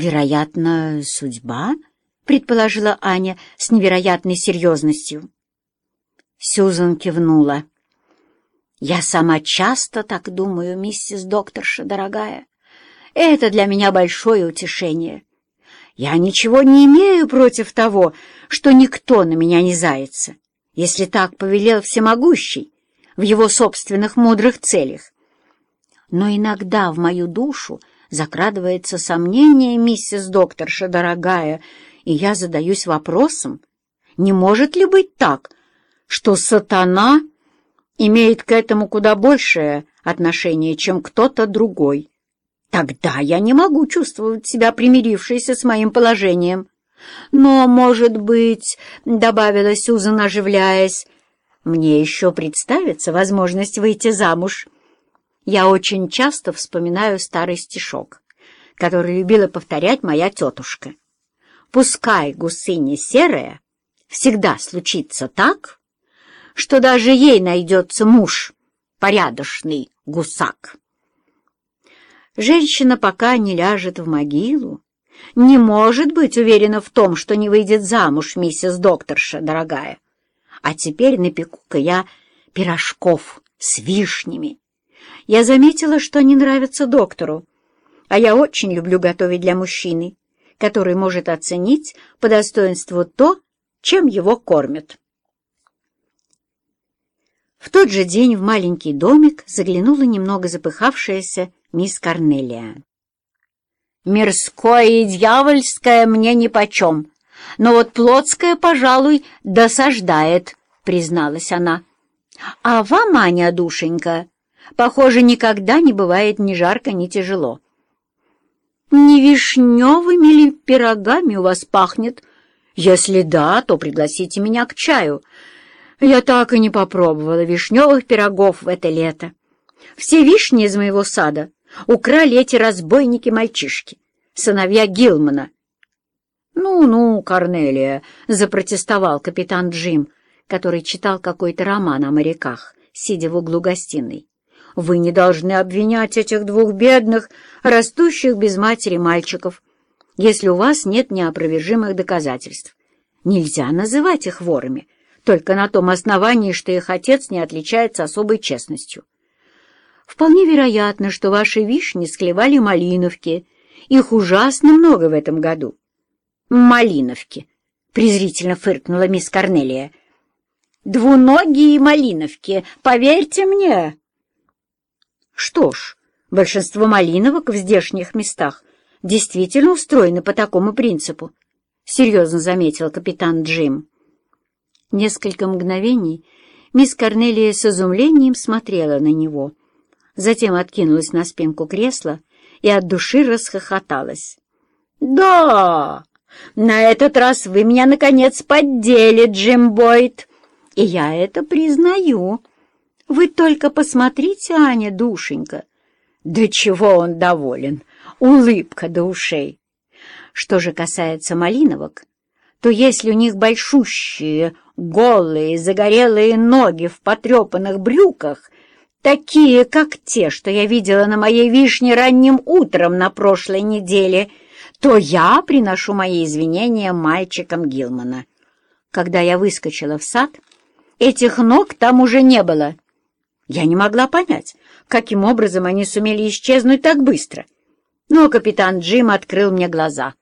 «Вероятно, судьба?» — предположила Аня с невероятной серьезностью. Сюзан кивнула. «Я сама часто так думаю, миссис докторша, дорогая. Это для меня большое утешение. Я ничего не имею против того, что никто на меня не зается, если так повелел всемогущий в его собственных мудрых целях. Но иногда в мою душу закрадывается сомнение, миссис докторша, дорогая, и я задаюсь вопросом, не может ли быть так, что сатана имеет к этому куда большее отношение, чем кто-то другой? Тогда я не могу чувствовать себя примирившейся с моим положением. Но, может быть, — добавила Сюзан, оживляясь, — мне еще представится возможность выйти замуж. Я очень часто вспоминаю старый стишок, который любила повторять моя тетушка. «Пускай гусыня серая, всегда случится так, что даже ей найдется муж, порядочный гусак». Женщина, пока не ляжет в могилу, не может быть уверена в том, что не выйдет замуж, миссис докторша, дорогая. А теперь напеку-ка я пирожков с вишнями. Я заметила, что они нравятся доктору, а я очень люблю готовить для мужчины, который может оценить по достоинству то, чем его кормят. В тот же день в маленький домик заглянула немного запыхавшаяся мисс Корнелия. «Мирское и дьявольское мне нипочем, но вот плотское, пожалуй, досаждает», — призналась она. «А вам, Аня, душенька, похоже, никогда не бывает ни жарко, ни тяжело». «Не вишневыми ли пирогами у вас пахнет? Если да, то пригласите меня к чаю. Я так и не попробовала вишневых пирогов в это лето. Все вишни из моего сада украли эти разбойники-мальчишки, сыновья Гилмана. «Ну-ну, Корнелия», — запротестовал капитан Джим, который читал какой-то роман о моряках, сидя в углу гостиной. «Вы не должны обвинять этих двух бедных, растущих без матери мальчиков, если у вас нет неопровержимых доказательств. Нельзя называть их ворами, только на том основании, что их отец не отличается особой честностью. Вполне вероятно, что ваши вишни склевали малиновки. Их ужасно много в этом году. Малиновки, презрительно фыркнула мисс Корнелия. Двуногие малиновки, поверьте мне. Что ж, большинство малиновок в здешних местах действительно устроены по такому принципу, серьезно заметил капитан Джим. Несколько мгновений мисс Корнелия с изумлением смотрела на него — затем откинулась на спинку кресла и от души расхохоталась. «Да, на этот раз вы меня, наконец, поддели, Джим Бойд, и я это признаю. Вы только посмотрите, Аня, душенька, до чего он доволен, улыбка до ушей. Что же касается малиновок, то если у них большущие, голые, загорелые ноги в потрепанных брюках — такие, как те, что я видела на моей вишне ранним утром на прошлой неделе, то я приношу мои извинения мальчикам Гилмана. Когда я выскочила в сад, этих ног там уже не было. Я не могла понять, каким образом они сумели исчезнуть так быстро. Но капитан Джим открыл мне глаза.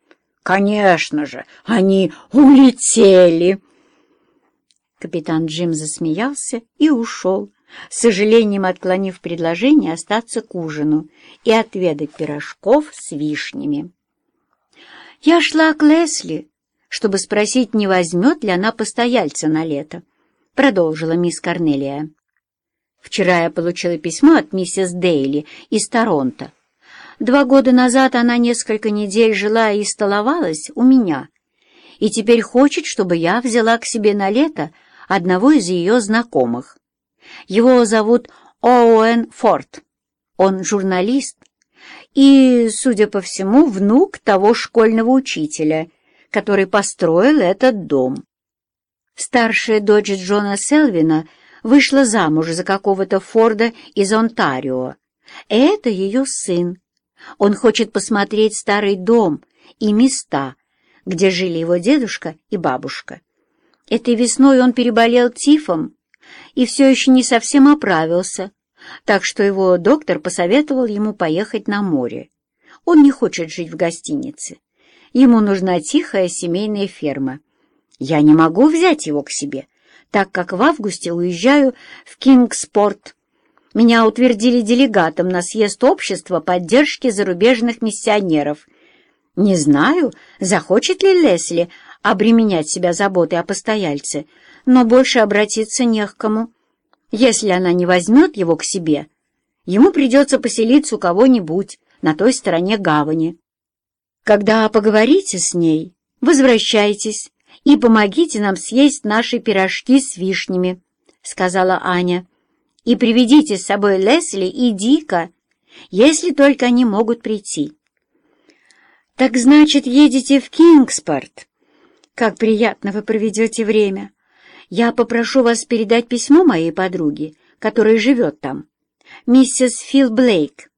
«Конечно же, они улетели!» Капитан Джим засмеялся и ушел, с сожалением отклонив предложение остаться к ужину и отведать пирожков с вишнями. Я шла к Лесли, чтобы спросить, не возьмет ли она постояльца на лето, продолжила мисс Корнелия. Вчера я получила письмо от миссис Дейли из Торонто. Два года назад она несколько недель жила и столовалась у меня, и теперь хочет, чтобы я взяла к себе на лето одного из ее знакомых. Его зовут Оуэн Форд. Он журналист и, судя по всему, внук того школьного учителя, который построил этот дом. Старшая дочь Джона Селвина вышла замуж за какого-то Форда из Онтарио. Это ее сын. Он хочет посмотреть старый дом и места, где жили его дедушка и бабушка. Этой весной он переболел тифом и все еще не совсем оправился, так что его доктор посоветовал ему поехать на море. Он не хочет жить в гостинице. Ему нужна тихая семейная ферма. Я не могу взять его к себе, так как в августе уезжаю в Кингспорт. Меня утвердили делегатом на съезд общества поддержки зарубежных миссионеров. Не знаю, захочет ли Лесли обременять себя заботой о постояльце, но больше обратиться не к кому. Если она не возьмет его к себе, ему придется поселиться у кого-нибудь на той стороне гавани. Когда поговорите с ней, возвращайтесь и помогите нам съесть наши пирожки с вишнями, — сказала Аня. И приведите с собой Лесли и Дика, если только они могут прийти. Так значит, едете в Кингспорт? Как приятно вы проведете время. Я попрошу вас передать письмо моей подруге, которая живет там, миссис Фил Блейк.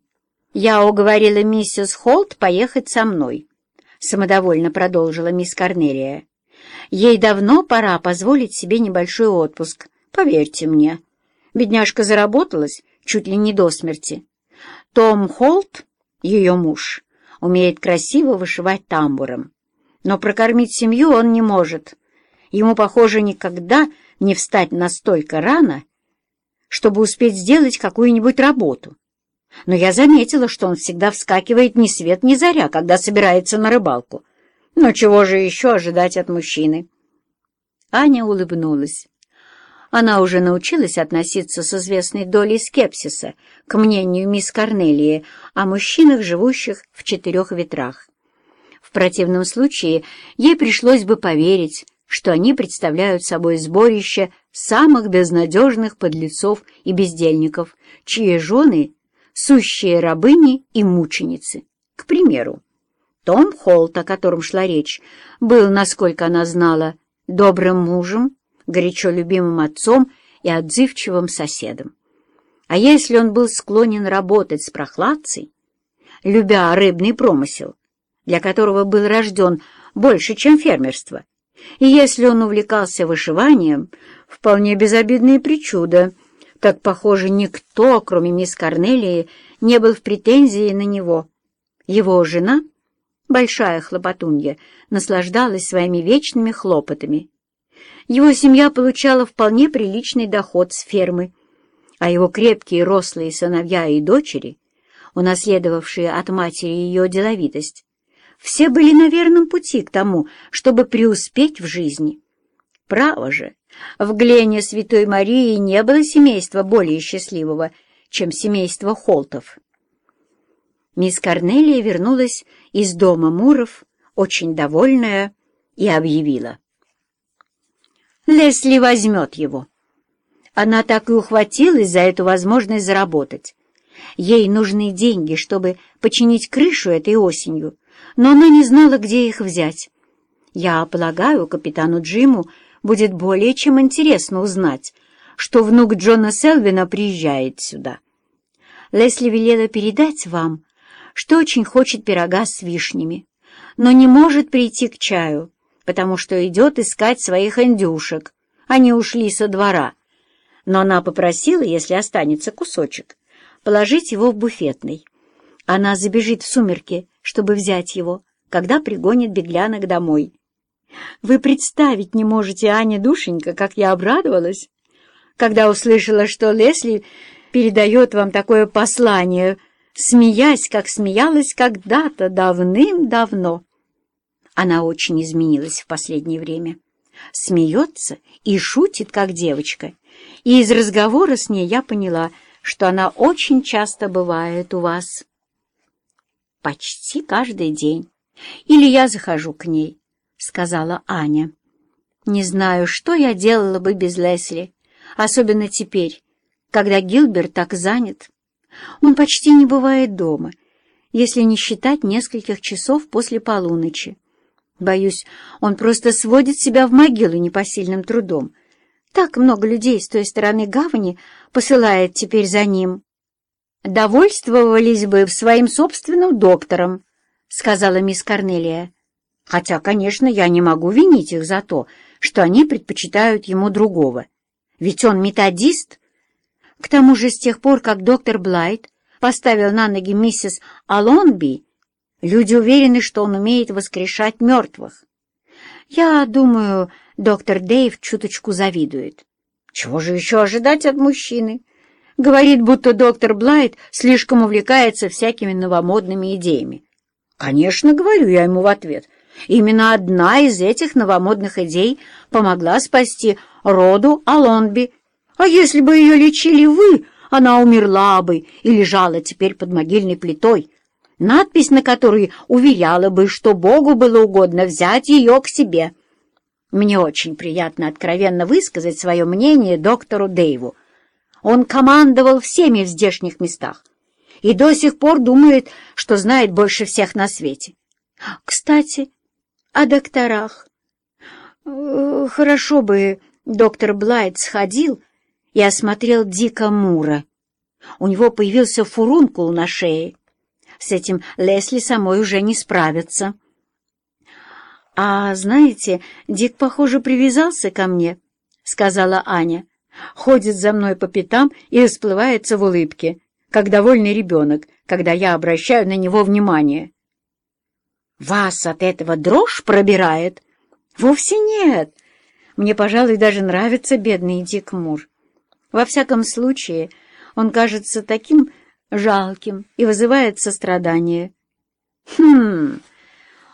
Я уговорила миссис Холт поехать со мной, — самодовольно продолжила мисс Корнелия. Ей давно пора позволить себе небольшой отпуск, поверьте мне. Бедняжка заработалась чуть ли не до смерти. Том Холт, ее муж, умеет красиво вышивать тамбуром, но прокормить семью он не может. Ему, похоже, никогда не встать настолько рано, чтобы успеть сделать какую-нибудь работу. Но я заметила, что он всегда вскакивает ни свет ни заря, когда собирается на рыбалку. Но чего же еще ожидать от мужчины? Аня улыбнулась. Она уже научилась относиться с известной долей скепсиса к мнению мисс Корнелии о мужчинах, живущих в четырех ветрах. В противном случае ей пришлось бы поверить, что они представляют собой сборище самых безнадежных подлецов и бездельников, чьи жены — сущие рабыни и мученицы. К примеру, Том Холт, о котором шла речь, был, насколько она знала, добрым мужем, горячо любимым отцом и отзывчивым соседом. А если он был склонен работать с прохладцей, любя рыбный промысел, для которого был рожден больше, чем фермерство, и если он увлекался вышиванием, вполне безобидные причуда, так, похоже, никто, кроме мисс Корнелии, не был в претензии на него. Его жена, большая хлопотунья, наслаждалась своими вечными хлопотами. Его семья получала вполне приличный доход с фермы, а его крепкие рослые сыновья и дочери, унаследовавшие от матери ее деловитость, все были на верном пути к тому, чтобы преуспеть в жизни. Право же, в Глене Святой Марии не было семейства более счастливого, чем семейство Холтов. Мисс Корнелия вернулась из дома Муров, очень довольная, и объявила. Лесли возьмет его. Она так и ухватилась за эту возможность заработать. Ей нужны деньги, чтобы починить крышу этой осенью, но она не знала, где их взять. Я полагаю, капитану Джиму будет более чем интересно узнать, что внук Джона Селвина приезжает сюда. Лесли велела передать вам, что очень хочет пирога с вишнями, но не может прийти к чаю, потому что идет искать своих индюшек. Они ушли со двора. Но она попросила, если останется кусочек, положить его в буфетный. Она забежит в сумерки, чтобы взять его, когда пригонит беглянок домой. Вы представить не можете, Аня, душенька, как я обрадовалась, когда услышала, что Лесли передает вам такое послание, смеясь, как смеялась когда-то давным-давно. Она очень изменилась в последнее время. Смеется и шутит, как девочка. И из разговора с ней я поняла, что она очень часто бывает у вас. Почти каждый день. Или я захожу к ней, — сказала Аня. Не знаю, что я делала бы без Лесли, особенно теперь, когда Гилберт так занят. Он почти не бывает дома, если не считать нескольких часов после полуночи. Боюсь, он просто сводит себя в могилу непосильным трудом. Так много людей с той стороны гавани посылает теперь за ним. Довольствовались бы своим собственным доктором, — сказала мисс Корнелия. «Хотя, конечно, я не могу винить их за то, что они предпочитают ему другого. Ведь он методист. К тому же с тех пор, как доктор Блайт поставил на ноги миссис Алонби, люди уверены, что он умеет воскрешать мертвых. Я думаю, доктор Дэйв чуточку завидует. Чего же еще ожидать от мужчины? Говорит, будто доктор Блайт слишком увлекается всякими новомодными идеями. Конечно, говорю я ему в ответ. Именно одна из этих новомодных идей помогла спасти роду Алонби. А если бы ее лечили вы, она умерла бы и лежала теперь под могильной плитой, надпись на которой уверяла бы, что Богу было угодно взять ее к себе. Мне очень приятно откровенно высказать свое мнение доктору Дэйву. Он командовал всеми в здешних местах и до сих пор думает, что знает больше всех на свете. Кстати, о докторах. Э, хорошо бы доктор Блайт сходил и осмотрел Дика Мура. У него появился фурункул на шее. С этим Лесли самой уже не справится. «А знаете, Дик, похоже, привязался ко мне», — сказала Аня. «Ходит за мной по пятам и расплывается в улыбке, как довольный ребенок, когда я обращаю на него внимание». «Вас от этого дрожь пробирает?» «Вовсе нет. Мне, пожалуй, даже нравится бедный Дик Мур. Во всяком случае, он кажется таким жалким и вызывает сострадание». «Хм...»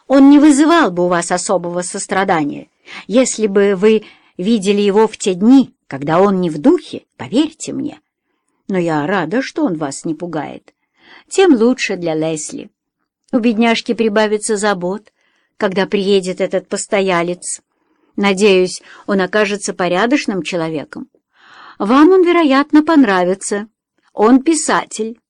Он не вызывал бы у вас особого сострадания, если бы вы видели его в те дни, когда он не в духе, поверьте мне. Но я рада, что он вас не пугает. Тем лучше для Лесли. У бедняжки прибавится забот, когда приедет этот постоялец. Надеюсь, он окажется порядочным человеком. Вам он, вероятно, понравится. Он писатель.